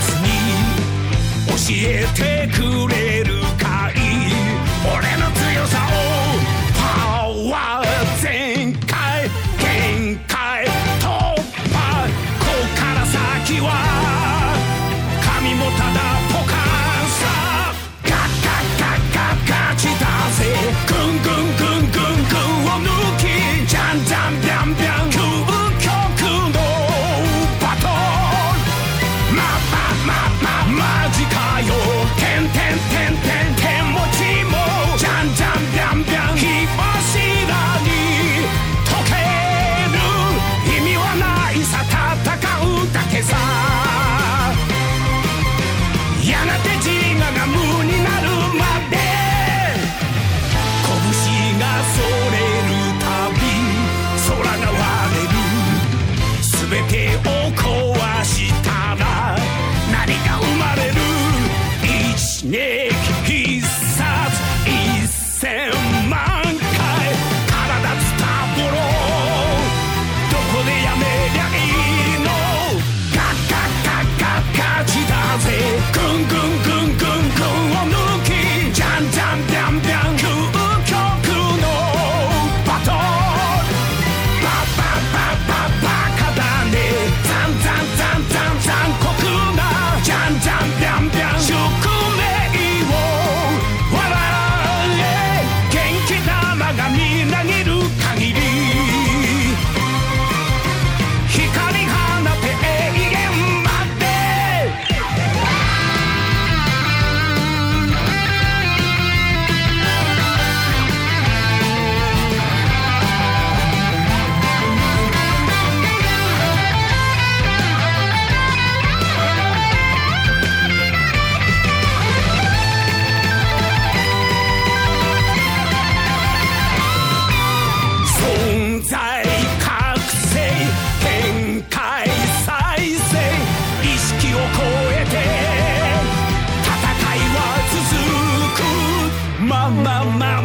つに教えてくれるかい？俺の強さをけを壊したら何が生まれる？1年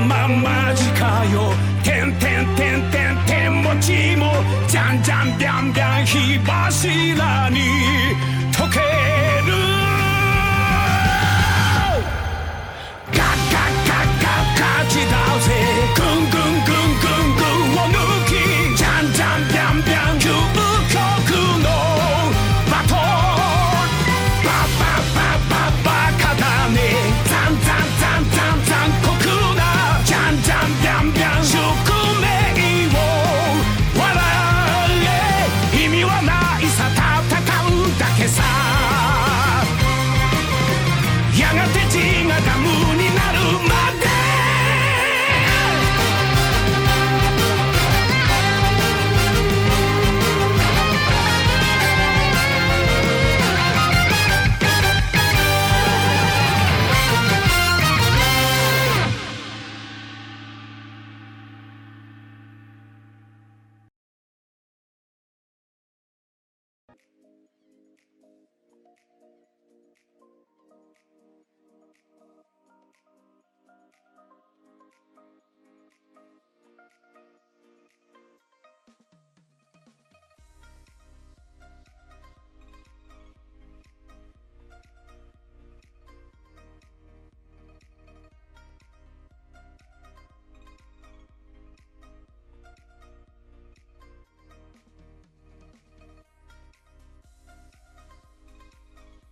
ま間近よてんてんてんてんてんもちもじゃんじゃんびゃんびゃん火柱に溶け